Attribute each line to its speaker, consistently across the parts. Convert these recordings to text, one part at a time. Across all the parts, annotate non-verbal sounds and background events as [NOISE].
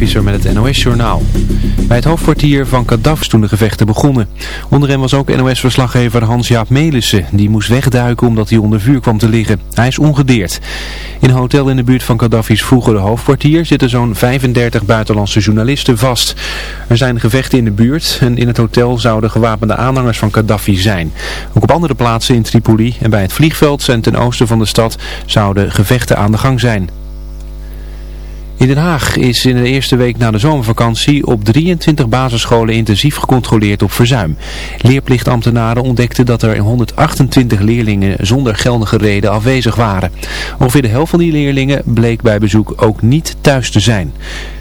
Speaker 1: Met het NOS-journaal. Bij het hoofdkwartier van Gaddafi toen de gevechten begonnen. Onder hen was ook NOS-verslaggever Hans-Jaap Melissen. Die moest wegduiken omdat hij onder vuur kwam te liggen. Hij is ongedeerd. In een hotel in de buurt van Gaddafi's vroegere hoofdkwartier zitten zo'n 35 buitenlandse journalisten vast. Er zijn gevechten in de buurt en in het hotel zouden gewapende aanhangers van Gaddafi zijn. Ook op andere plaatsen in Tripoli en bij het vliegveld en ten oosten van de stad zouden gevechten aan de gang zijn. In Den Haag is in de eerste week na de zomervakantie op 23 basisscholen intensief gecontroleerd op verzuim. Leerplichtambtenaren ontdekten dat er 128 leerlingen zonder geldige reden afwezig waren. Ongeveer de helft van die leerlingen bleek bij bezoek ook niet thuis te zijn.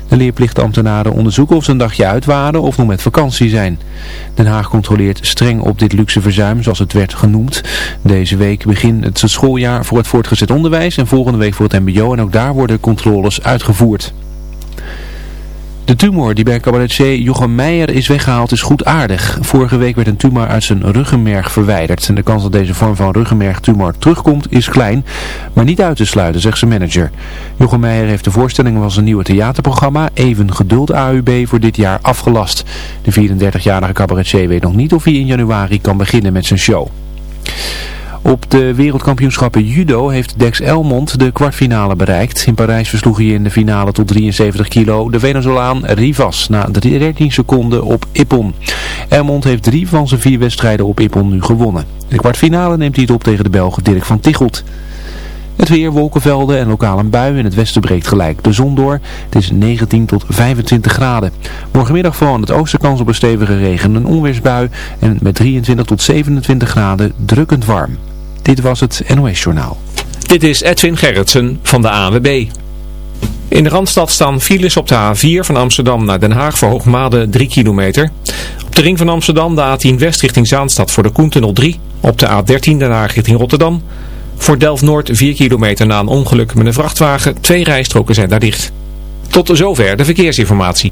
Speaker 1: De leerplichtambtenaren onderzoeken of ze een dagje uit waren of nog met vakantie zijn. Den Haag controleert streng op dit luxe verzuim, zoals het werd genoemd. Deze week begint het schooljaar voor het voortgezet onderwijs en volgende week voor het mbo en ook daar worden controles uitgevoerd. De tumor die bij cabaretier Jochem Meijer is weggehaald is goed aardig. Vorige week werd een tumor uit zijn ruggenmerg verwijderd. En de kans dat deze vorm van ruggenmergtumor terugkomt is klein, maar niet uit te sluiten, zegt zijn manager. Jochem Meijer heeft de voorstelling van zijn nieuwe theaterprogramma Even Geduld AUB voor dit jaar afgelast. De 34-jarige cabaretier weet nog niet of hij in januari kan beginnen met zijn show. Op de wereldkampioenschappen judo heeft Dex Elmond de kwartfinale bereikt. In Parijs versloeg hij in de finale tot 73 kilo de Venezolaan Rivas na 13 seconden op Ippon. Elmond heeft drie van zijn vier wedstrijden op Ippon nu gewonnen. De kwartfinale neemt hij het op tegen de Belg Dirk van Tichelt. Het weer, wolkenvelden en lokaal een bui. In het westen breekt gelijk de zon door. Het is 19 tot 25 graden. Morgenmiddag vooral aan het oosten kans op een stevige regen- en onweersbui. En met 23 tot 27 graden drukkend warm. Dit was het NOS Journaal.
Speaker 2: Dit is Edwin Gerritsen van de AWB. In de Randstad staan files op de A4 van Amsterdam naar Den Haag voor Hoogmade 3 kilometer. Op de ring van Amsterdam de A10 West richting Zaanstad voor de Koentunnel 3. Op de A13 Den Haag richting Rotterdam. Voor Delft-Noord 4 kilometer na een ongeluk met een vrachtwagen. Twee rijstroken zijn daar dicht. Tot zover de verkeersinformatie.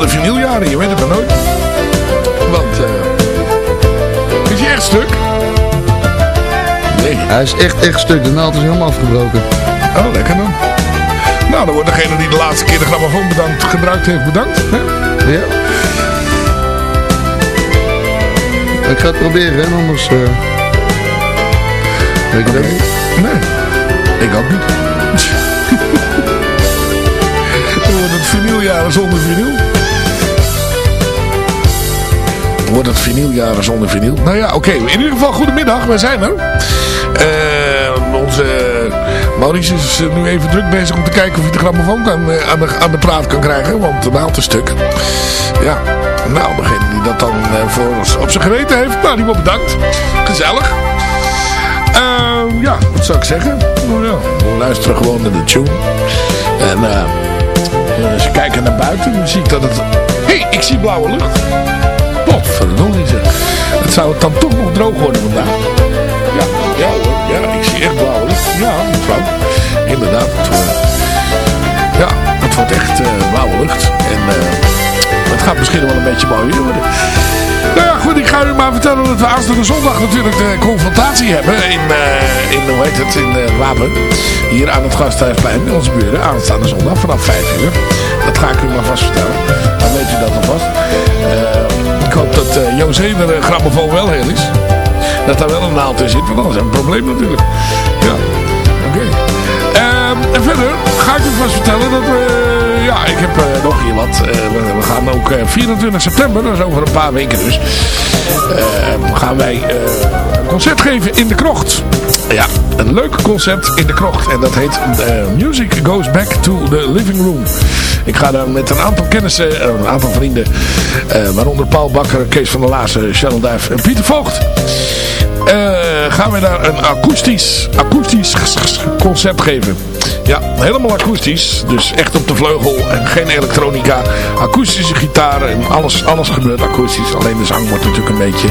Speaker 3: De vinyljaren, je weet het maar nooit. echt stuk? Nee.
Speaker 4: Hij is echt, echt stuk. De naald is helemaal afgebroken.
Speaker 3: Oh, lekker dan. Nou, dan wordt degene die de laatste keer de grammofoon bedankt, gebruikt heeft bedankt. Hè?
Speaker 4: Ja. Ik ga het proberen, hè, anders... eh weet ik het ook niet.
Speaker 3: Nee, ik ook niet. [LAUGHS] Dan wordt het vinyljaren zonder vinyl. Wordt het vinyljaren zonder vinyl. Nou ja, oké. In ieder geval, goedemiddag. Wij zijn er. Eh, onze Maurice is eh, nu even druk bezig om te kijken of hij de grammofoon kan, eh, aan, de, aan de praat kan krijgen. Want de naald is stuk. Ja, nou, degene die dat dan eh, voor ons op zijn geweten heeft. Nou, die wordt bedankt. Gezellig. Ehm, ja, wat zou ik zeggen? Nou ja, we luisteren gewoon naar de tune. En eh, als je kijkt naar buiten, dan zie ik dat het... Hé, hey, ik zie blauwe lucht. Potverdorie zeg. Het zou het dan toch nog droog worden vandaag. Ja, ja hoor. Ja, ik zie echt blauwe lucht. Ja, mevrouw. Inderdaad. Ja, het wordt echt eh, blauwe lucht. En eh, het gaat misschien wel een beetje mooi worden. Nou ja, goed, ik ga u maar vertellen dat we aanstaande zondag natuurlijk de confrontatie hebben in, eh, in hoe heet het, in uh, Wapen. Hier aan het Gasthuisplein, in onze buren, aanstaande zondag vanaf 5 uur. Dat ga ik u maar vast vertellen. Dan weet u dat alvast. Uh, ik hoop dat uh, José er grammofoon wel heel is. Dat daar wel een naald in zit, want anders is een probleem natuurlijk. Ja, oké. Okay. en verder ga ik u vast vertellen dat we ja, ik heb uh, nog hier wat. Uh, we, we, gaan ook uh, 24 september, dat is over een paar weken dus, gaan wij een concert geven in de krocht. Ja, een leuk concert in de krocht. En dat heet Music Goes Back to the Living Room. Ik ga daar met een aantal kennissen, een aantal vrienden, waaronder Paul Bakker, Kees van der Laassen, Cheryl Duif en Pieter Voogd. gaan we daar een akoestisch, akoestisch concert geven. Ja, helemaal akoestisch. Dus echt op de vleugel en geen elektronica. Akoestische gitaren en alles, alles gebeurt akoestisch. Alleen de zang wordt natuurlijk een beetje,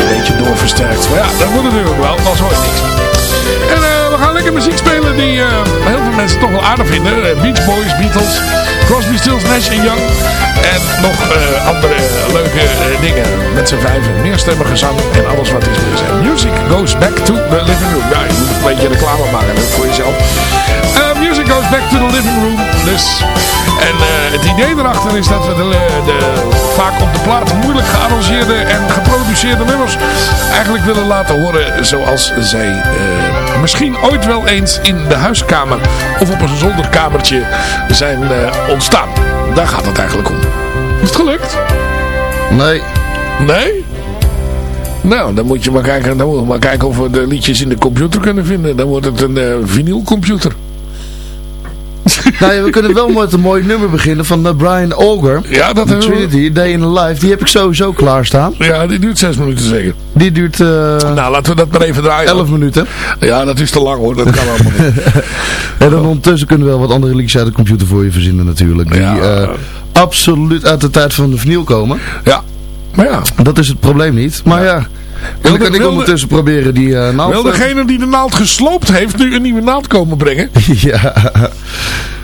Speaker 3: een beetje doorversterkt. Maar ja, dat moet natuurlijk wel. Dat hoor je niks. En uh, we gaan lekker muziek spelen die uh, heel veel mensen toch wel aardig vinden. Uh, Beach Boys, Beatles, Crosby, Stills, Nash Young. En nog andere leuke dingen met z'n vijven. Meerstemmige zang en alles wat is meer zijn. Music goes back to the living room. Ja, je moet een beetje reclame maken voor jezelf. music goes back to the living room. Dus. En het idee erachter is dat we de, de, vaak op de plaat moeilijk gearrangeerde en geproduceerde nummers eigenlijk willen laten horen zoals zij uh, misschien ooit wel eens in de huiskamer of op een zolderkamertje zijn uh, ontstaan. Daar gaat het eigenlijk om. Is het gelukt?
Speaker 4: Nee.
Speaker 3: Nee? Nou, dan moet je maar kijken, dan moet je maar kijken of we de liedjes in de computer kunnen vinden. Dan wordt het een uh, vinylcomputer.
Speaker 4: Nou ja, we kunnen wel met een mooi nummer beginnen van uh, Brian Auger.
Speaker 3: Ja, dat
Speaker 4: hebben Trinity, Day in the Life. Die heb ik sowieso klaarstaan.
Speaker 3: Ja, die duurt zes minuten zeker.
Speaker 4: Die duurt... Uh,
Speaker 3: nou, laten we dat maar even draaien.
Speaker 4: Elf minuten.
Speaker 3: Ja, dat is te lang hoor. Dat kan allemaal niet. [LAUGHS]
Speaker 4: en dan ondertussen kunnen we wel wat andere liedjes uit de computer voor je verzinnen natuurlijk. Die ja. uh, absoluut uit de tijd van de vinyl komen.
Speaker 3: Ja. Maar ja.
Speaker 4: Dat is het probleem niet. Maar ja... ja en dan kan ik ondertussen proberen die uh, naald...
Speaker 3: Wil degene die de naald gesloopt heeft nu een nieuwe naald komen brengen? [LAUGHS]
Speaker 4: ja.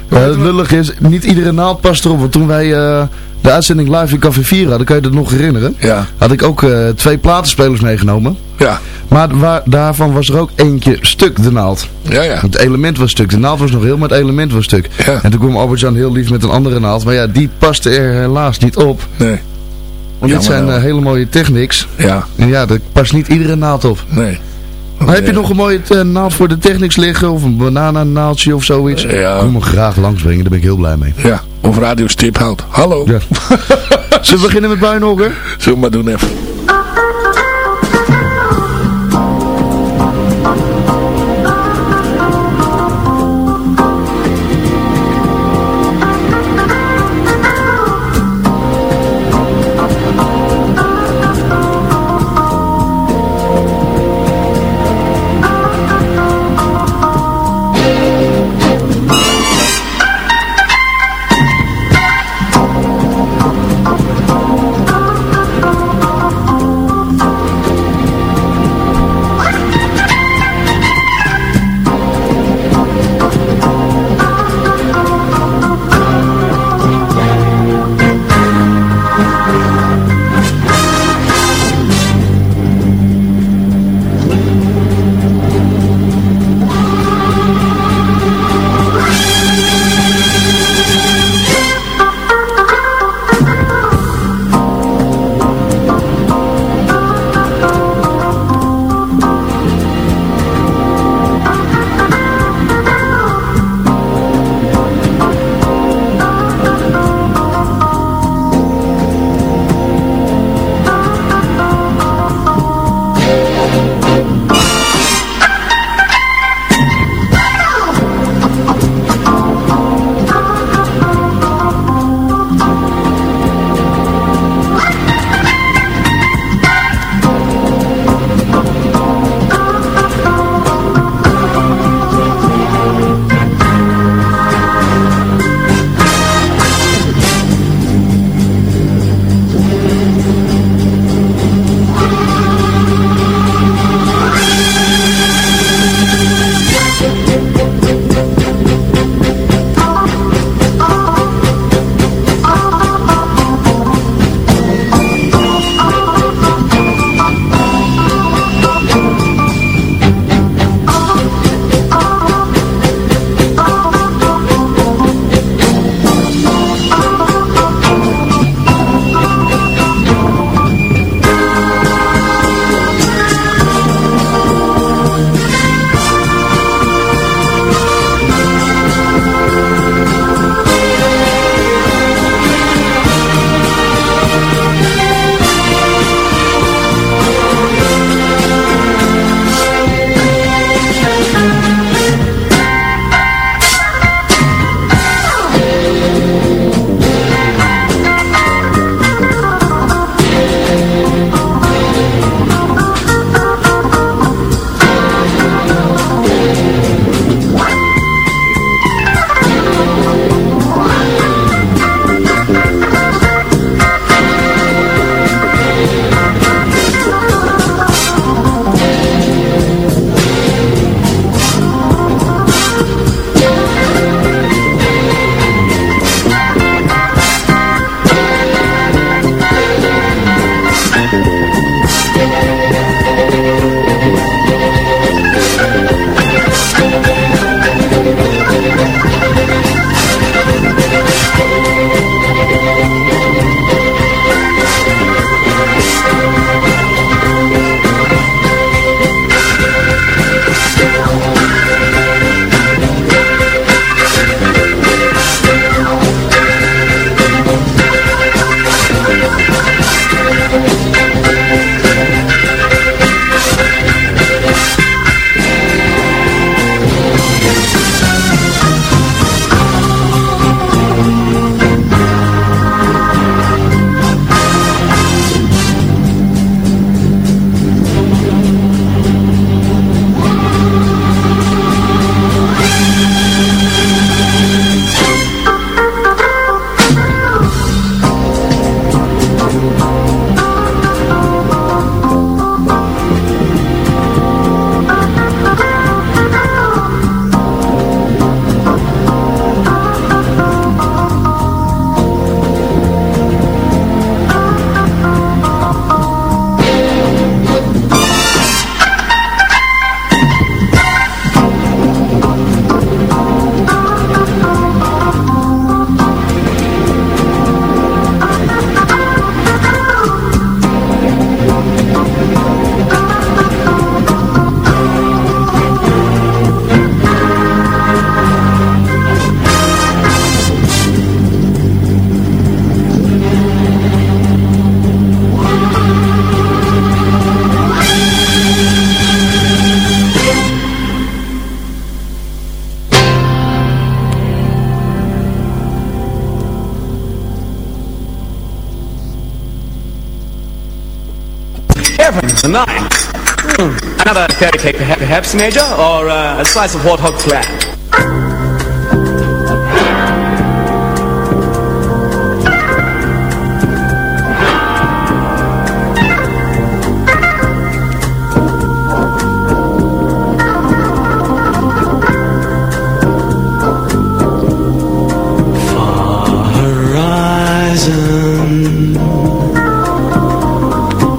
Speaker 4: Het lullig is, niet iedere naald past erop. Want toen wij uh, de uitzending live in Café 4 hadden, kan je dat nog herinneren?
Speaker 3: Ja.
Speaker 4: Had ik ook uh, twee platenspelers meegenomen.
Speaker 3: Ja.
Speaker 4: Maar waar, daarvan was er ook eentje stuk, de naald.
Speaker 3: Ja, ja.
Speaker 4: Het element was stuk. De naald was nog heel, maar het element was stuk.
Speaker 3: Ja.
Speaker 4: En toen kwam Albert-Jan heel lief met een andere naald. Maar ja, die paste er helaas niet op.
Speaker 3: Nee.
Speaker 4: Want dit zijn uh, hele mooie technics.
Speaker 3: Ja.
Speaker 4: En ja, daar past niet iedere naald op.
Speaker 3: Nee.
Speaker 4: Maar heb je nog een mooie uh, naald voor de technics liggen? Of een banananaaldje of zoiets?
Speaker 3: Ja.
Speaker 4: Kom me graag langsbrengen, daar ben ik heel blij mee.
Speaker 3: Ja, of radio stiphout. Hallo.
Speaker 4: Ja. [LAUGHS] Zullen we beginnen met Brian Auger?
Speaker 3: Zullen we maar doen even.
Speaker 5: Fairy cake perhaps, Major, or uh, a slice of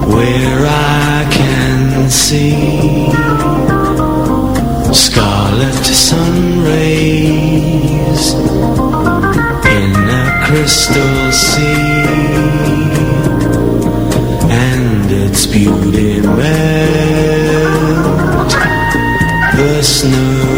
Speaker 6: where I can see scarlet sun rays in a crystal sea and its beauty melt the snows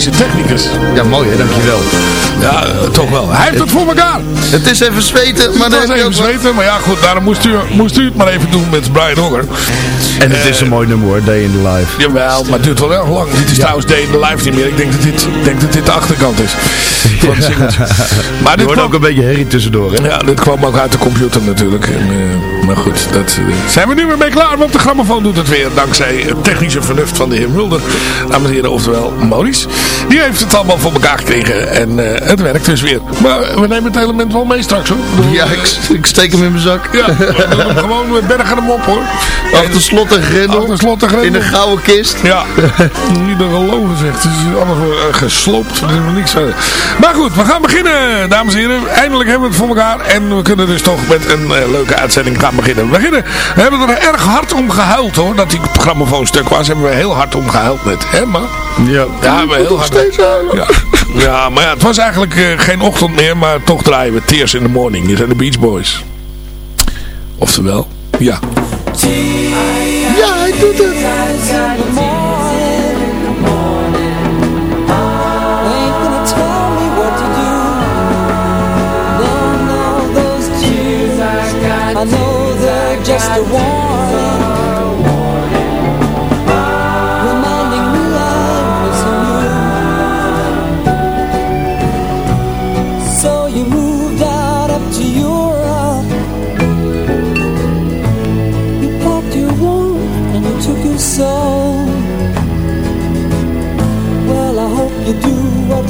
Speaker 3: Fantastische technicus.
Speaker 4: Ja, mooi hè, dankjewel.
Speaker 3: Ja, eh, toch wel. Hij heeft het voor.
Speaker 4: Het is even zweten, maar heb
Speaker 3: is even
Speaker 4: ook-
Speaker 3: zweten. Maar ja, goed, daarom moest u, moest u het maar even doen met Brian Honger.
Speaker 4: En het is een mooi nummer hoor, Day in the Life.
Speaker 3: Jawel, maar het duurt wel erg lang. Dit is trouwens Day in the Live niet meer. Ik denk dat dit, denk dat dit de achterkant is. Het. [LAUGHS] Maar
Speaker 4: Er
Speaker 3: dit
Speaker 4: wordt
Speaker 3: kwam,
Speaker 4: ook een beetje herrie tussendoor hè.
Speaker 3: ja, dit kwam ook uit de computer natuurlijk. En, eh, maar goed, dat eh, zijn we nu weer mee klaar. Want de grammofoon doet het weer. Dankzij het technische vernuft van de heer Mulder. Dames en heren, oftewel Maurice. Die heeft het allemaal voor elkaar gekregen. En eh, het werkt dus weer. Maar we nemen het element wel mee straks hoor. Bedoel,
Speaker 4: Ja,
Speaker 3: eh,
Speaker 4: ik, ik steek hem in mijn zak.
Speaker 3: ja, we [LAUGHS] gewoon, we bergen hem op hoor.
Speaker 4: Achter slot en grendel.
Speaker 3: Achter slot en grendel.
Speaker 4: In een gouden kist.
Speaker 3: Ja, [LAUGHS] niet te geloven zegt. Het is wordt, eh, gesloopt. Er is nog niks verder. Maar goed, we gaan beginnen, dames en heren. Eindelijk hebben we het voor elkaar. En we kunnen dus toch met een eh, leuke uitzending gaan beginnen. We beginnen. We hebben er erg hard om gehuild hoor. Dat die grammofoonstuk was. Hebben we heel hard om gehuild net. Hè, maar?
Speaker 4: Ja,
Speaker 3: Ja, we heel hard. Ja. Ja, maar ja, het was eigenlijk eh, geen ochtend meer. Maar toch draaien we Tears in the Morning. Dit zijn de Beach Boys. Oftewel, ja.
Speaker 4: Ja, hij doet het.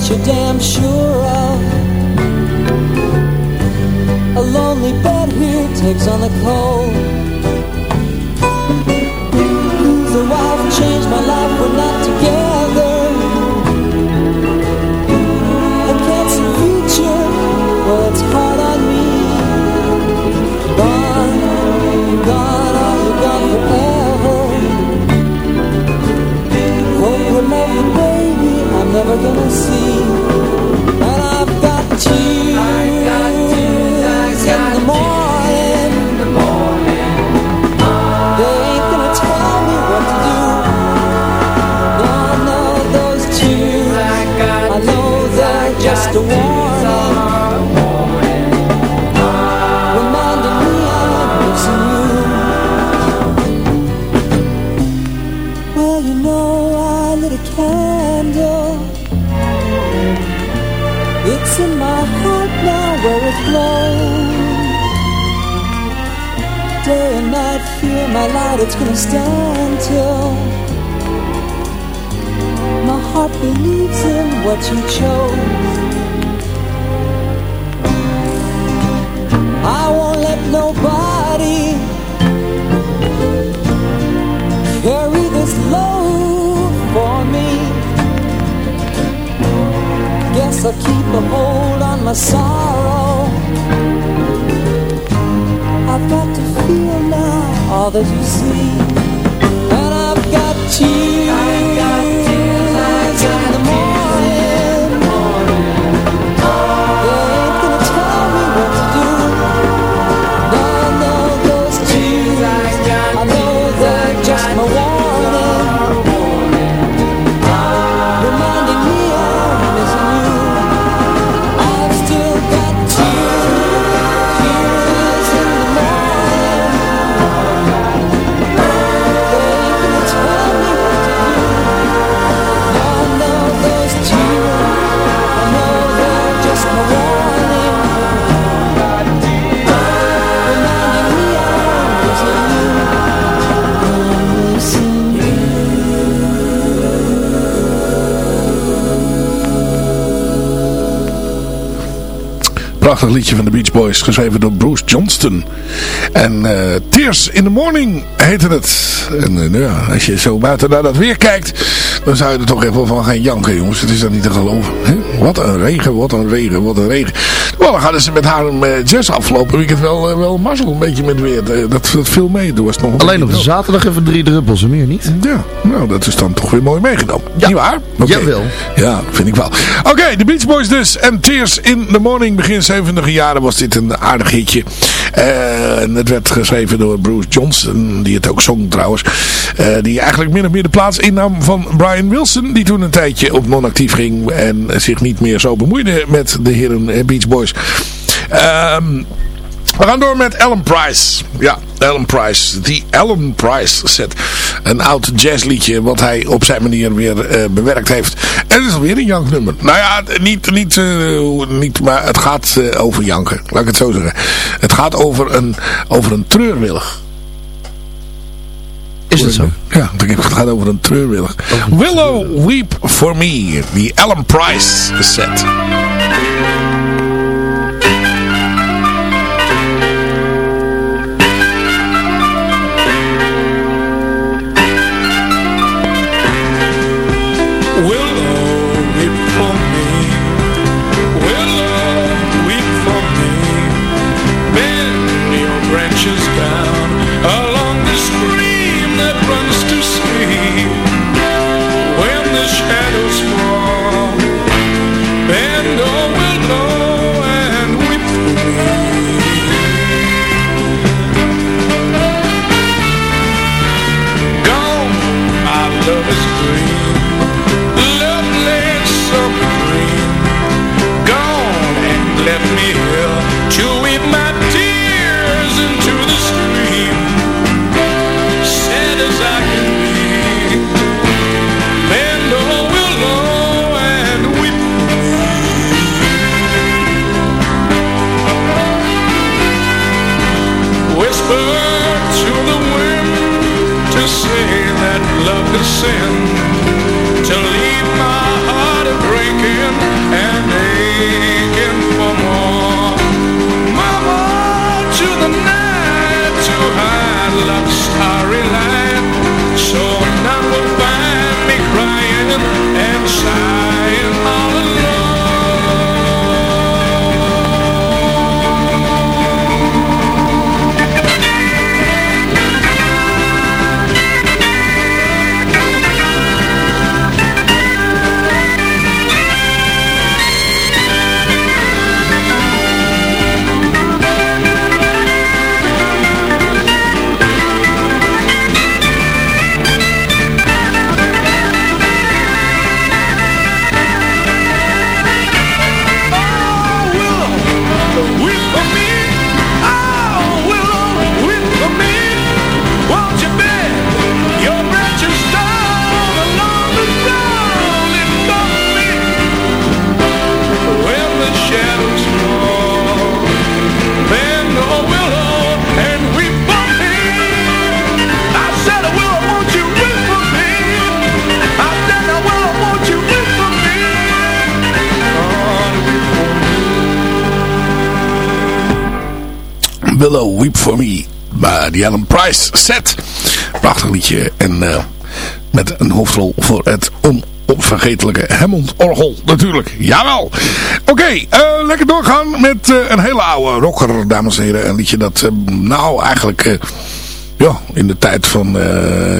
Speaker 7: You're damn sure of. A lonely bed here takes on the cold. eu dancinho assim.
Speaker 3: Prachtig liedje van de Beach Boys, geschreven door Bruce Johnston. En eh, Tears in the Morning heette het. En eh, nou ja, als je zo buiten naar dat weer kijkt, dan zou je er toch even van gaan janken, jongens. Het is dat niet te geloven. Hè? Wat een regen, wat een regen, wat een regen. Nou, dan gaan ze met haar uh, jazz afgelopen weekend wel, uh, wel mazzel een beetje met weer. Uh, dat, dat viel mee. Toen was nog
Speaker 4: Alleen op zaterdag even drie druppels en meer niet.
Speaker 3: Ja, nou dat is dan toch weer mooi meegenomen.
Speaker 4: Ja.
Speaker 3: Niet waar? Okay.
Speaker 4: Jawel.
Speaker 3: Ja, vind ik wel. Oké, okay, de Beach Boys dus. En Tears in the Morning. Begin 70 jaren was dit een aardig hitje. en het werd geschreven door Bruce Johnson. Die het ook zong trouwens. die eigenlijk min of meer de plaats innam van Brian Wilson. Die toen een tijdje op non-actief ging. En zich niet meer zo bemoeide met de heren Beach Boys. Um, we gaan door met Alan Price. Ja, Alan Price. Die Alan Price set. Een oud jazzliedje wat hij op zijn manier weer uh, bewerkt heeft. En het is alweer een janknummer. Nou ja, niet, niet, uh, niet maar het gaat uh, over janken. Laat ik het zo zeggen. Het gaat over een, over een treurwillig.
Speaker 4: Is het zo?
Speaker 3: Ja, het gaat over een treurwillig. Oh, Willow Weep For Me. Die Alan Price set.
Speaker 8: washes down along the stream that runs to sea. When the shadows fall, and all will blow and weep for me. Gone, my love is green.
Speaker 3: Willow Weep For Me. Maar die Alan Price set. Prachtig liedje. En uh, met een hoofdrol voor het onvergetelijke Hammond Orgel natuurlijk. Jawel. Oké, okay, uh, lekker doorgaan met uh, een hele oude rocker, dames en heren. Een liedje dat nou eigenlijk... ja, in de tijd van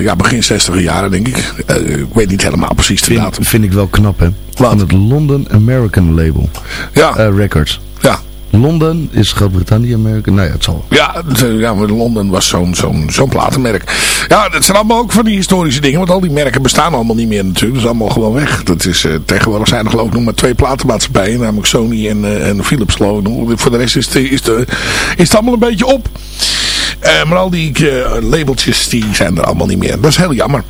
Speaker 3: ja, begin 60 jaren denk ik. ik weet niet helemaal precies de
Speaker 4: vind,
Speaker 3: datum.
Speaker 4: Vind ik wel knap hè.
Speaker 3: Wat?
Speaker 4: Van het London American label.
Speaker 3: Ja.
Speaker 4: Records.
Speaker 3: Ja.
Speaker 4: Londen is Groot-Brittannië, Amerika. Nou ja, het zal.
Speaker 3: Ja, ja Londen was zo'n zo'n zo'n platenmerk. Ja, dat zijn allemaal ook van die historische dingen. Want al die merken bestaan allemaal niet meer natuurlijk. Dat is allemaal gewoon weg. Dat is, uh, tegenwoordig zijn er geloof ik nog maar twee platenmaatschappijen. Namelijk Sony en, uh, en Philips. Voor de rest is, de, is, de, is het allemaal een beetje op. Maar al die labeltjes die zijn er allemaal niet meer. Dat is heel jammer.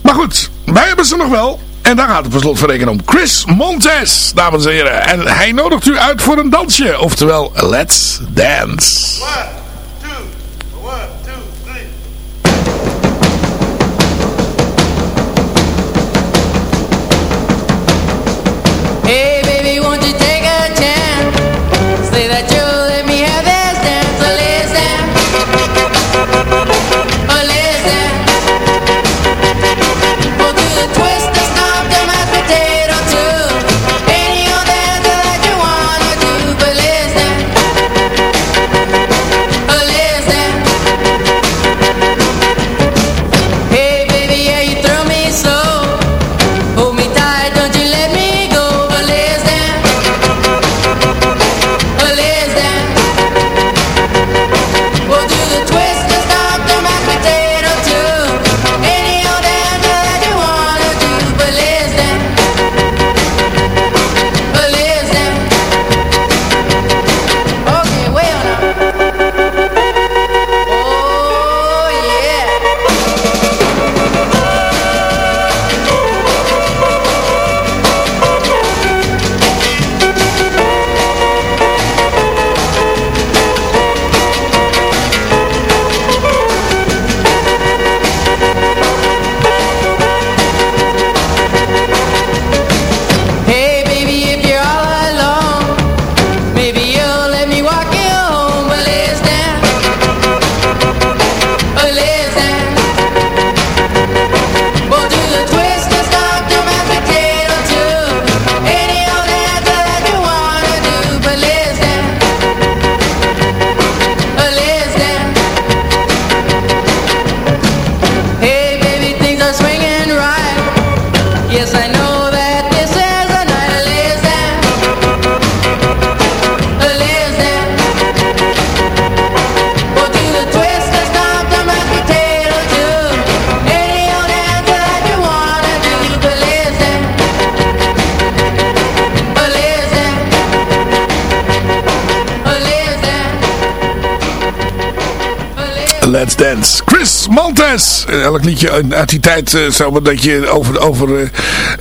Speaker 3: Maar goed, wij hebben ze nog wel. En daar gaat het per slot van rekenen om. Chris Montes, dames en heren. En hij nodigt u uit voor een dansje. Oftewel, let's dance.
Speaker 9: One, two, one.
Speaker 7: Hey
Speaker 3: Elk liedje uit die tijd, uh, zo, dat je over, over uh,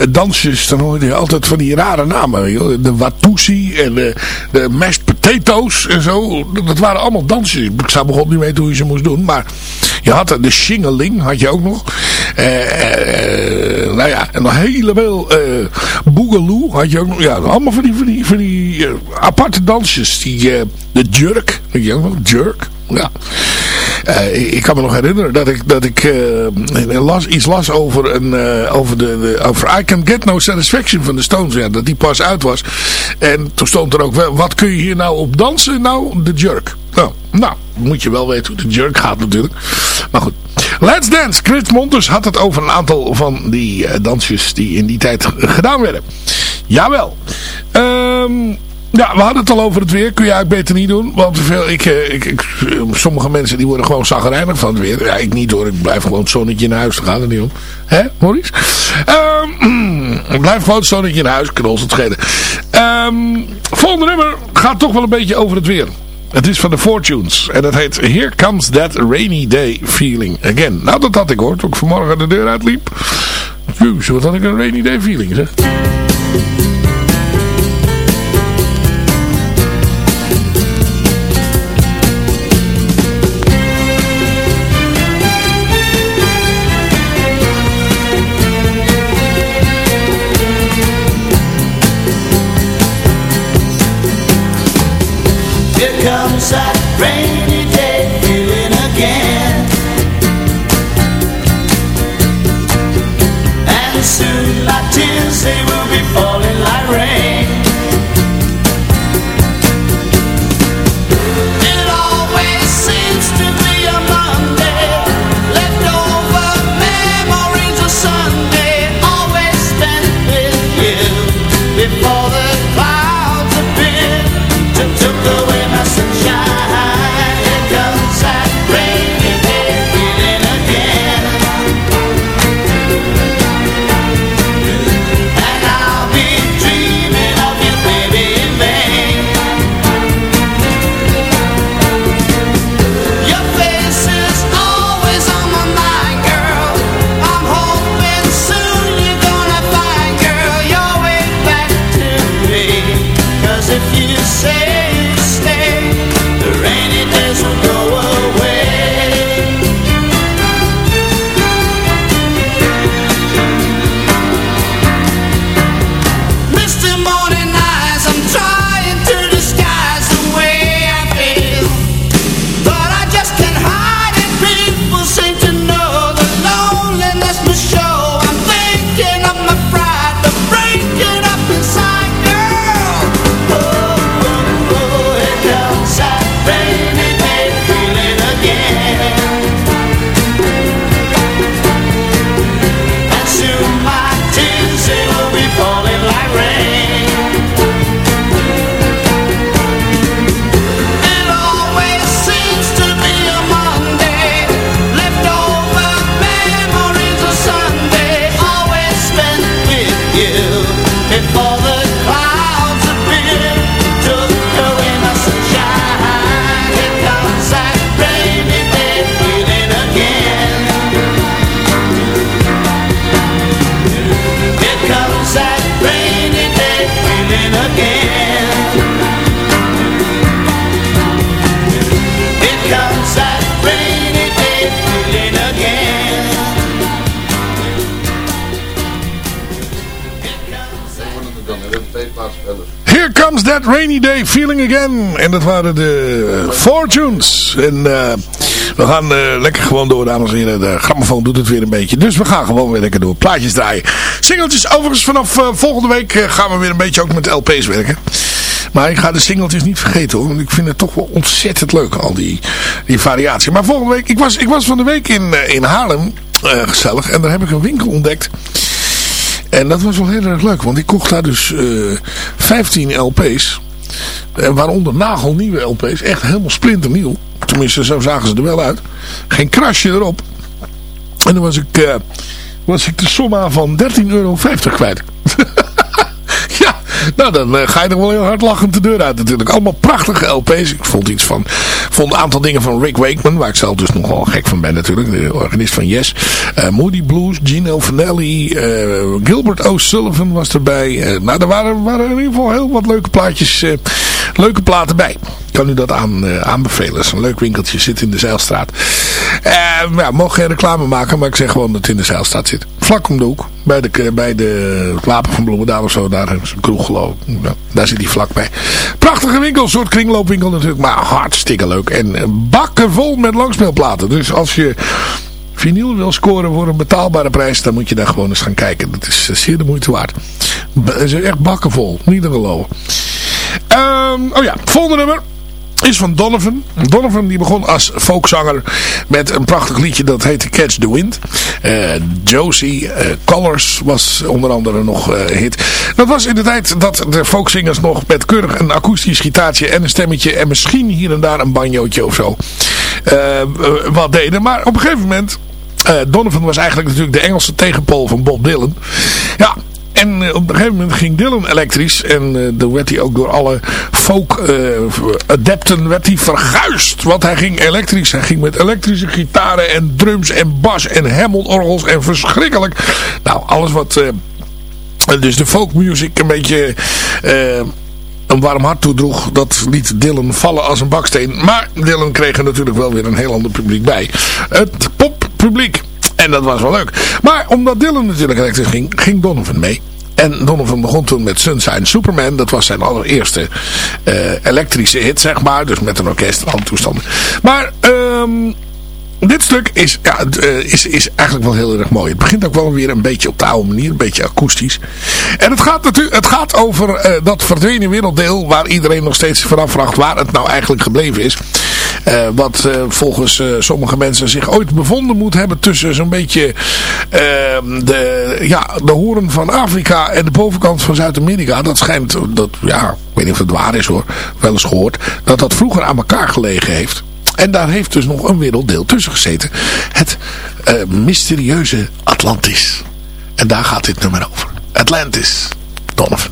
Speaker 3: dansjes, dan hoor je altijd van die rare namen. De Watusi en de, de mashed potatoes en zo. Dat waren allemaal dansjes. Ik zou begon niet weten hoe je ze moest doen, maar je had de shingeling, had je ook nog. Uh, nou ja, en nog helemaal uh, boogaloo had je ook nog. Ja, allemaal van die, van die, van die aparte dansjes. Die, de jerk, weet je nog, jerk. Ja. Uh, ik kan me nog herinneren dat ik, dat ik uh, las, iets las over, een, over, de, de, over I Can Get No Satisfaction van de Stones. Ja, dat die pas uit was. En toen stond er ook wel, wat kun je hier nou op dansen? Nou, de jerk. Nou, nou, moet je wel weten hoe de jerk gaat natuurlijk. Maar goed. Let's Dance. Chris Montes had het over een aantal van die dansjes die in die tijd gedaan werden. Jawel. Ehm... Ja, we hadden het al over het weer. Kun je eigenlijk beter niet doen. Want veel, ik, ik, ik, sommige mensen die worden gewoon zagrijnig van het weer. Ja, ik niet hoor. Ik blijf gewoon het zonnetje naar huis. Daar gaat het niet om. Hè, Maurice? Um, [CLEARS THROAT] ik blijf gewoon het zonnetje naar huis. Knols het schelen. Volgende nummer gaat toch wel een beetje over het weer. Het is van de Fortunes. En dat heet Here Comes That Rainy Day Feeling Again. Nou, dat had ik hoor. Toen ik vanmorgen de deur uitliep. Jezus, wat had ik een rainy day feeling zeg.
Speaker 6: Day feeling again.
Speaker 3: En dat waren de Fortunes. En uh, we gaan uh, lekker gewoon door, dames en heren. De grammofoon doet het weer een beetje. Dus we gaan gewoon weer lekker door. Plaatjes draaien. Singeltjes overigens vanaf uh, volgende week gaan we weer een beetje ook met LP's werken. Maar ik ga de singeltjes niet vergeten hoor. Want ik vind het toch wel ontzettend leuk. Al die, die variatie. Maar volgende week. Ik was, ik was van de week in, in Haarlem. gezellig. En daar heb ik een winkel ontdekt. En dat was wel heel erg leuk, want ik kocht daar dus uh, 15 LP's. En waaronder nagelnieuwe LP's. Echt helemaal splinternieuw. Tenminste, zo zagen ze er wel uit. Geen krasje erop. En dan was ik, uh, was ik de som aan van 13,50 euro kwijt. [LAUGHS] Nou, dan eh, ga je er wel heel hard lachend de deur uit natuurlijk. Allemaal prachtige LP's. Ik vond iets van, vond een aantal dingen van Rick Wakeman, waar ik zelf dus nogal gek van ben natuurlijk. De organist van Yes. Eh, Moody Blues, Gino Vanelli, eh, Gilbert O'Sullivan was erbij. Nou, er waren, waren in ieder geval heel wat leuke plaatjes, leuke platen bij. Ik kan u dat aan, eh, aanbevelen. Het is een leuk winkeltje, zit in de Zeilstraat. Eh, ja, mogen geen reclame maken, maar ik zeg gewoon dat het in de Zeilstraat zit. Vlak om de hoek, bij de, bij de Wapen van Bloemendaal of zo, daar is een kroeg geloof. Ja, daar zit hij vlakbij. Prachtige winkel, een soort kringloopwinkel natuurlijk, maar hartstikke leuk. En eh, bakken vol met langspeelplaten. Dus als je vinyl wil scoren voor een betaalbare prijs, dan moet je daar gewoon eens gaan kijken. Dat is eh, zeer de moeite waard. Is echt bakken vol, niet te geloven. Ehm, oh ja, volgende nummer is van Donovan. Donovan die begon als folkzanger met een prachtig liedje dat heette Catch the Wind. Eh, Josie eh, Colors was onder andere nog eh, hit. Dat was in de tijd dat de folkzingers nog met keurig een akoestisch gitaartje en een stemmetje en misschien hier en daar een banjootje of zo wat deden. Maar op een gegeven moment eh, Donovan was eigenlijk natuurlijk de Engelse tegenpol van Bob Dylan. Ja, en eh, op een gegeven moment ging Dylan elektrisch. En eh, dan werd hij ook door alle folk eh, adepten werd hij verguisd. Want hij ging elektrisch. Hij ging met elektrische gitaren en drums en bas en Hammond-orgels. En verschrikkelijk. Nou, alles wat... dus de folkmuziek een beetje... een warm hart toedroeg, dat liet Dylan vallen als een baksteen. Maar Dylan kreeg er natuurlijk wel weer een heel ander publiek bij. Het poppubliek. En dat was wel leuk. Maar omdat Dylan natuurlijk elektrisch ging, ging Donovan mee. En Donovan begon toen met Sunshine Superman. Dat was zijn allereerste eh, elektrische hit, zeg maar. Dus met een orkest en alle toestanden. Maar ehm, dit stuk is, ja, eh, is, is eigenlijk wel heel erg mooi. Het begint ook wel weer een beetje op de manier. Een beetje akoestisch. En het gaat, natuurlijk, het gaat over eh, dat verdwenen werelddeel. Waar iedereen nog steeds vanaf vraagt waar het nou eigenlijk gebleven is. Eh, wat volgens sommige mensen zich ooit bevonden moet hebben tussen zo'n beetje eh, de, ja, de horen van Afrika en de bovenkant van Zuid-Amerika. Dat schijnt, dat, ja, ik weet niet of het waar is hoor, wel eens gehoord, dat dat vroeger aan elkaar gelegen heeft. En daar heeft dus nog een werelddeel tussen gezeten. Het eh, mysterieuze Atlantis. En daar gaat dit nummer over. Atlantis. Donovan.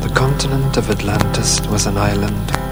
Speaker 10: The continent of Atlantis was an island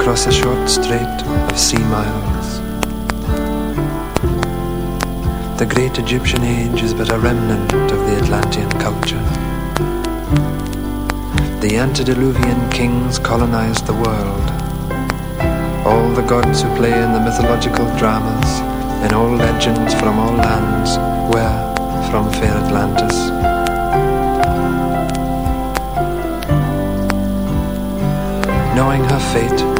Speaker 10: across a short strait of sea miles. The great Egyptian age is but a remnant of the Atlantean culture. The antediluvian kings colonized the world. All the gods who play in the mythological dramas, in all legends from all lands, were from fair Atlantis. Knowing her fate,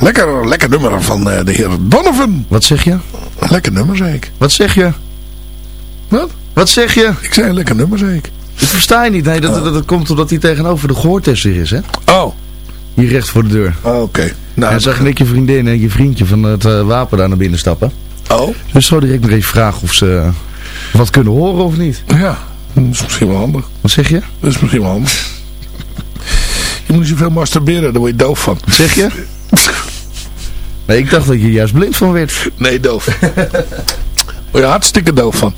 Speaker 3: Lekker, lekker nummer van eh, de heer Donovan.
Speaker 4: Wat zeg je?
Speaker 3: Lekker nummer, zei ik.
Speaker 4: Wat zeg je?
Speaker 3: Wat?
Speaker 4: Wat zeg je?
Speaker 3: Ik zei een lekker nummer, zei ik.
Speaker 4: Dat versta je niet. Nee, dat, dat, dat komt omdat hij tegenover de gehoortester is, hè?
Speaker 3: Oh.
Speaker 4: Hier recht voor de deur.
Speaker 3: Oh, Oké. Nou,
Speaker 4: en zag ik je vriendin en je vriendje van het eh, wapen daar naar binnen stappen.
Speaker 3: Oh.
Speaker 4: Dus zo direct nog even vragen of ze eh, wat kunnen horen of niet.
Speaker 3: Ja, dat is misschien wel handig.
Speaker 4: Wat zeg je?
Speaker 3: Dat is misschien wel handig. [LAUGHS] Je moet niet zoveel masturberen, daar word je doof van.
Speaker 4: Wat zeg je? [LAUGHS] Nee, ik dacht dat je juist blind van werd.
Speaker 3: Nee, doof. Je hartstikke doof van.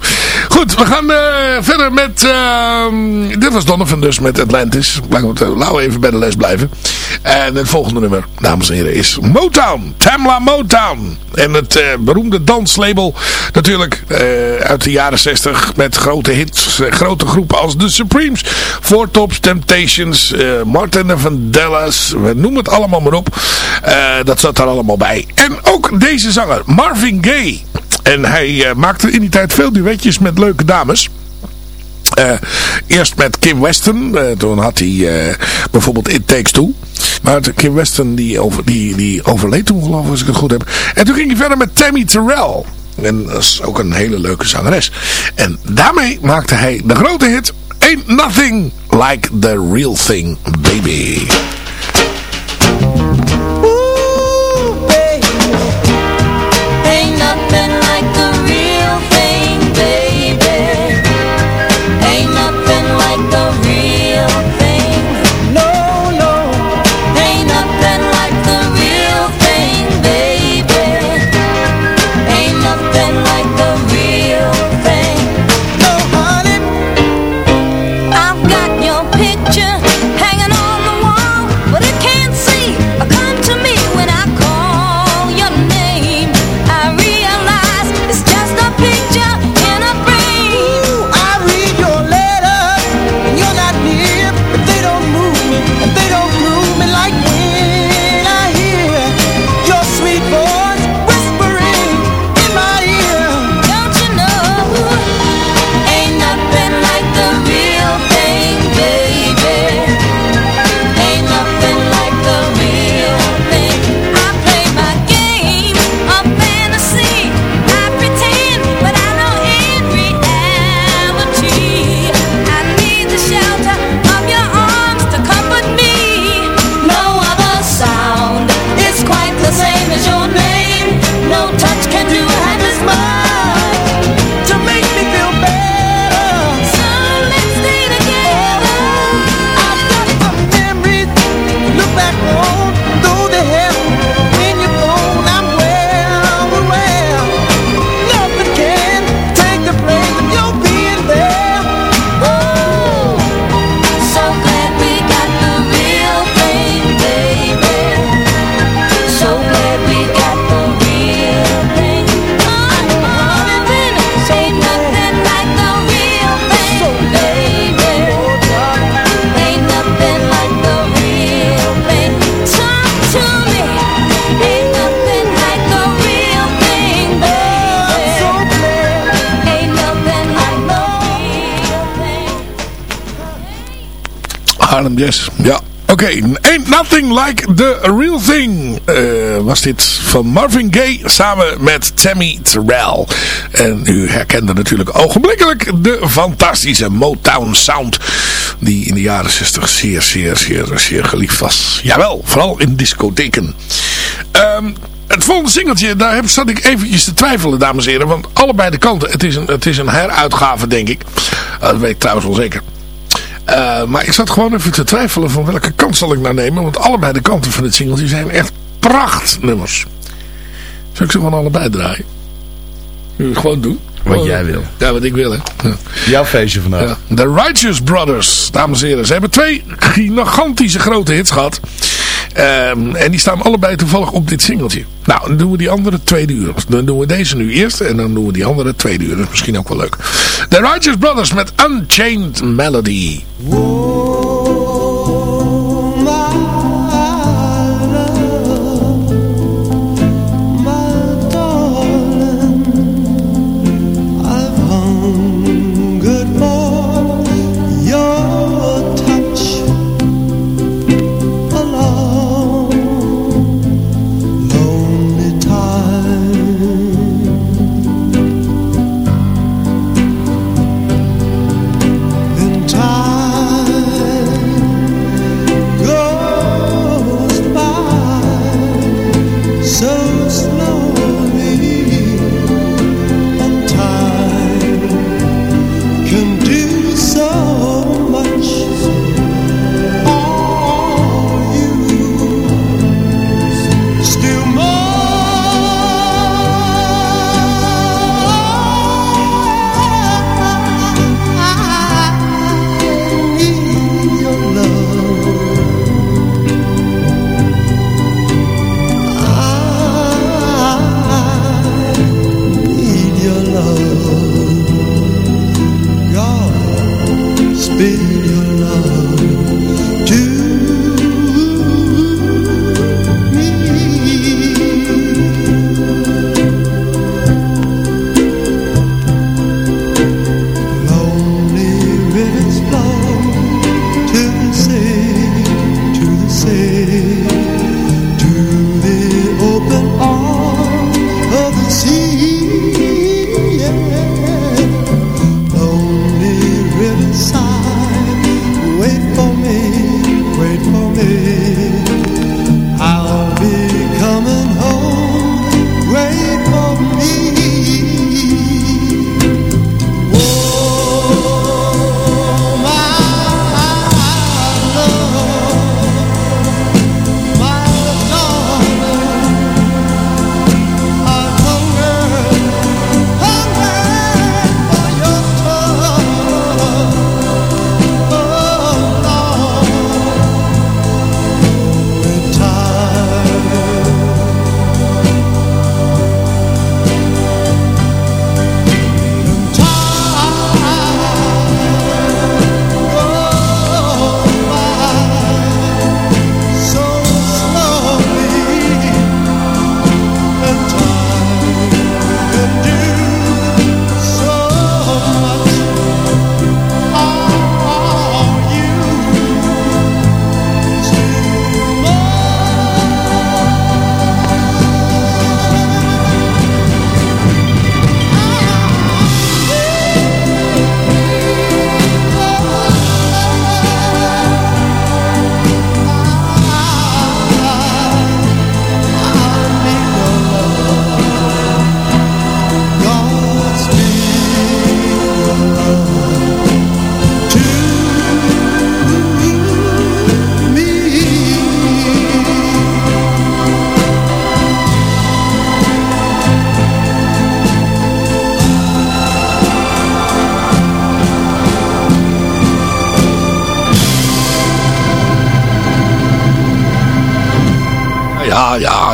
Speaker 3: Goed, we gaan eh, verder met... ehm, dit was Donovan dus met Atlantis. Laten we, laten we even bij de les blijven. En het volgende nummer, dames en heren, is Motown. Tamla Motown. En het eh, beroemde danslabel natuurlijk eh, uit de jaren 60 met grote hits. eh, grote groepen als The Supremes, Four Tops, Temptations, Martin en Vandellas. We noemen het allemaal maar op. Dat zat daar allemaal bij. En ook deze zanger, Marvin Gaye. En hij maakte in die tijd veel duetjes met leuke dames. Eh, eerst met Kim Weston. eh, toen had hij eh, bijvoorbeeld It Takes Two. Maar Kim Weston die, over, die, die overleed toen geloof ik als ik het goed heb. En toen ging hij verder met Tammy Terrell. En dat is ook een hele leuke zangeres. En daarmee maakte hij de grote hit Ain't Nothing Like The Real Thing Baby. Jazz, ja. Oké, Ain't Nothing Like The Real Thing eh, was dit van Marvin Gaye samen met Tammy Terrell. En u herkende natuurlijk ogenblikkelijk de fantastische Motown sound die in de jaren 60 zeer, zeer, zeer, zeer geliefd was. Jawel, vooral in discotheken. Ehm, het volgende singeltje, daar heb, zat ik eventjes te twijfelen, dames en heren. Want allebei de kanten, het is een, het is een heruitgave, denk ik. Eh, dat weet ik trouwens wel zeker. Uh, maar ik zat gewoon even te twijfelen van welke kant zal ik nou nemen. Want allebei de kanten van het singeltje zijn echt prachtnummers. Zal ik ze gewoon allebei draaien? Gewoon doen.
Speaker 4: Wat jij wil.
Speaker 3: Ja, wat ik wil hè. Ja.
Speaker 4: Jouw feestje vandaag.
Speaker 3: Ja. The Righteous Brothers, dames en heren. Ze hebben twee gigantische grote hits gehad. Ehm, en die staan allebei toevallig op dit singeltje. Nou, dan doen we die andere tweede uur. Dan doen we deze nu eerst en dan doen we die andere tweede uur. Dat is misschien ook wel leuk. The Righteous Brothers met Unchained Melody.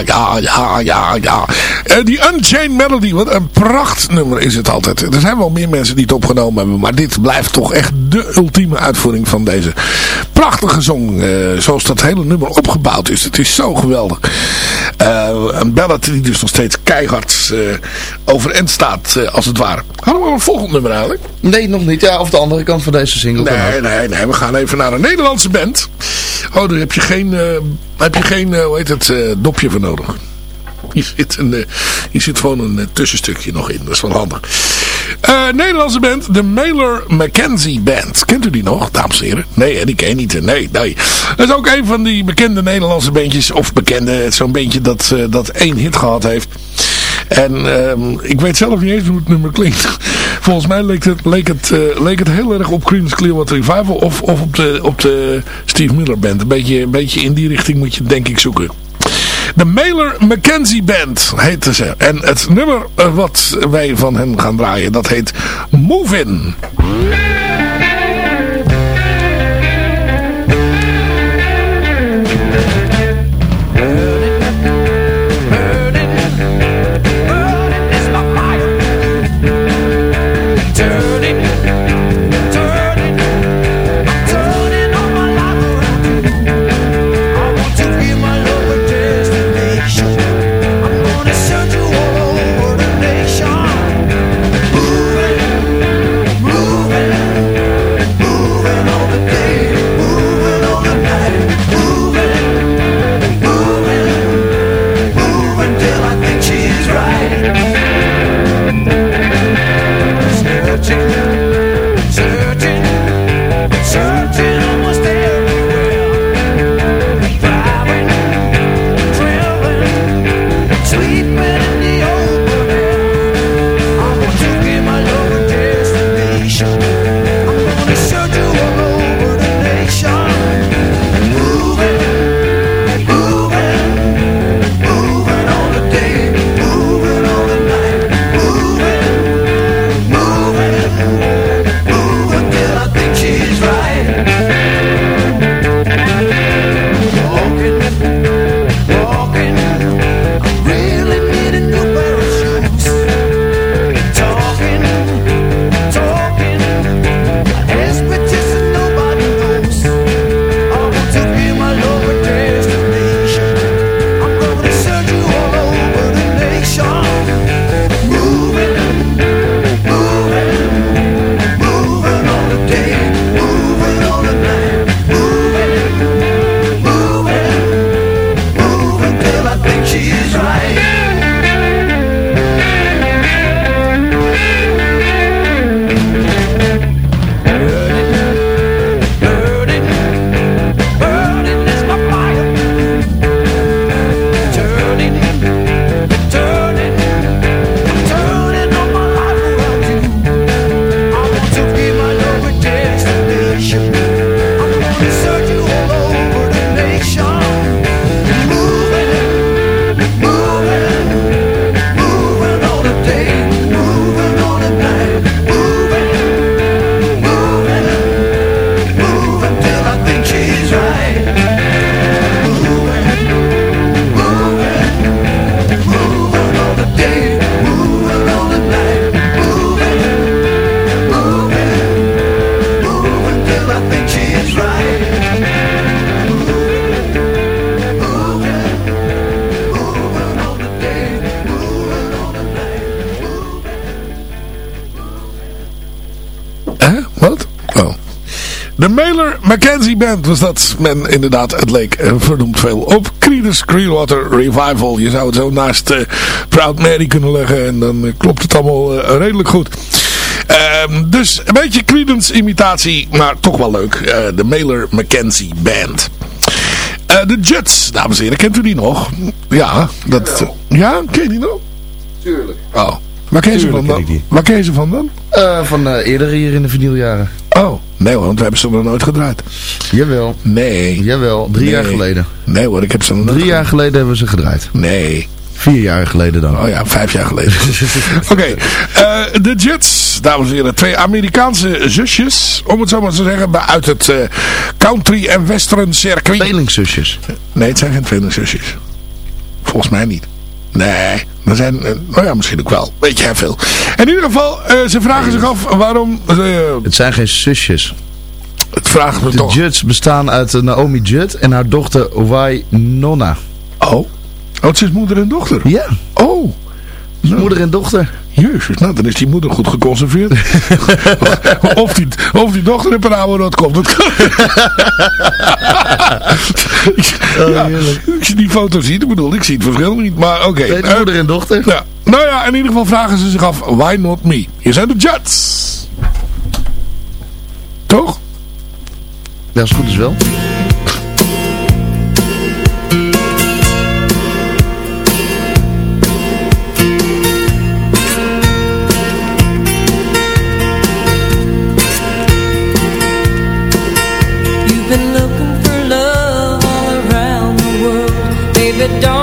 Speaker 3: Ja, ja, ja, ja. Eh, die Unchained Melody, wat een prachtnummer is het altijd. Er zijn wel meer mensen die het opgenomen hebben, maar dit blijft toch echt de ultieme uitvoering van deze prachtige song. eh, zoals dat hele nummer opgebouwd is. Het is zo geweldig. Eh, een ballad die dus nog steeds keihard overeind staat, als het ware. Hadden we een volgend nummer eigenlijk?
Speaker 4: Nee, nog niet. Ja, of de andere kant van deze single.
Speaker 3: Nee, nee, nee. We gaan even naar een Nederlandse band. Oh, daar heb je geen, eh, heb je geen eh, hoe heet het, eh, dopje voor nodig. Hier zit, een, hier zit gewoon een tussenstukje nog in. Dat is wel handig. Nederlandse band, de Mailer Mackenzie Band. Kent u die nog, dames en heren? Nee, die ken je niet. Nee, nee. Dat is ook een van die bekende Nederlandse bandjes. Of bekende, zo'n bandje dat, dat één hit gehad heeft. En ehm, ik weet zelf niet eens hoe het nummer klinkt. [LAUGHS] Volgens mij leek het, leek het, eh, leek het heel erg op Creedence Clearwater Revival of, of op, de, op de Steve Miller Band. Een beetje, een beetje in die richting moet je denk ik zoeken. De Mailer Mackenzie Band heette ze. En het nummer eh, wat wij van hen gaan draaien, dat heet Move In. Mackenzie Band was dat. Men inderdaad, het leek verdoemd veel op Creedence Clearwater Revival. Je zou het zo naast eh, Proud Mary kunnen leggen en dan eh, klopt het allemaal redelijk goed. Ehm, dus een beetje Creedence imitatie, maar toch wel leuk. De Mailer Mackenzie Band. De Jets, dames en heren, kent u die nog? Ja, dat... Ja, ken je die nog?
Speaker 4: Tuurlijk.
Speaker 3: Oh. Waar ken je ze van
Speaker 4: Tuurlijk ken
Speaker 3: dan?
Speaker 4: ik die.
Speaker 3: Waar ken je ze van dan?
Speaker 4: Eh, van eh, eerder hier in de vinyljaren.
Speaker 3: Oh, nee hoor, want we hebben ze nog nooit gedraaid.
Speaker 4: Jawel.
Speaker 3: Nee.
Speaker 4: Jawel, drie
Speaker 3: Nee.
Speaker 4: jaar geleden.
Speaker 3: Nee hoor, ik heb ze nog nooit
Speaker 4: Drie jaar geleden hebben we ze gedraaid.
Speaker 3: Nee.
Speaker 4: Vier jaar geleden dan.
Speaker 3: Oh ja, vijf jaar geleden. [LAUGHS] Oké, eh, de Jets, dames en heren. Twee Amerikaanse zusjes, om het zo maar te zeggen, bij- uit het eh, country en western circuit.
Speaker 4: Tweelingzusjes.
Speaker 3: Nee, het zijn geen tweelingzusjes. Volgens mij niet. Nee, er zijn, eh, nou ja, misschien ook wel. Weet jij veel. In ieder geval, eh, ze vragen zich af waarom... eh,
Speaker 4: Het zijn geen zusjes.
Speaker 3: het vragen we
Speaker 4: De
Speaker 3: toch.
Speaker 4: Judds bestaan uit Naomi Judd en haar dochter Wainona.
Speaker 3: Oh. Oh, het is moeder en dochter.
Speaker 4: Ja,
Speaker 3: Oh.
Speaker 4: Moeder en dochter.
Speaker 3: Jezus, nou dan is die moeder goed geconserveerd. [LAUGHS] of, die, of die dochter in een oude komt. Dat kan. [LAUGHS] ja, als je die foto ziet, ik bedoel, ik zie het verschil niet. Maar oké. Eh,
Speaker 4: moeder en dochter.
Speaker 3: ja. Nou ja, in ieder geval vragen ze zich af, why not me? Hier zijn de Jets. Toch?
Speaker 4: Ja, als het goed is wel.
Speaker 7: that don't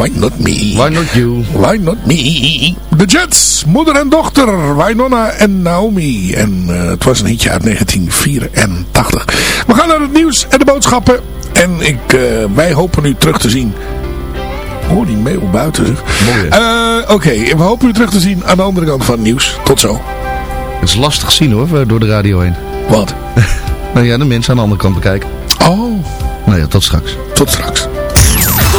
Speaker 3: Why not me?
Speaker 4: Why not you?
Speaker 3: Why not me? De Jets, moeder en dochter, Wynonna en Naomi. En eh, het was een hitje uit 1984. We gaan naar het nieuws en de boodschappen. En ik, eh, wij hopen u terug te zien. Oh, die mail buiten zeg.
Speaker 4: Mooi,
Speaker 3: Eh, Oké, we hopen u terug te zien aan de andere kant van het nieuws. Tot zo.
Speaker 4: Het is lastig zien hoor, door de radio heen.
Speaker 3: Wat? [LAUGHS]
Speaker 4: Nou ja, de mensen aan de andere kant bekijken.
Speaker 3: Oh,
Speaker 4: Nou ja, tot straks.
Speaker 3: tot straks.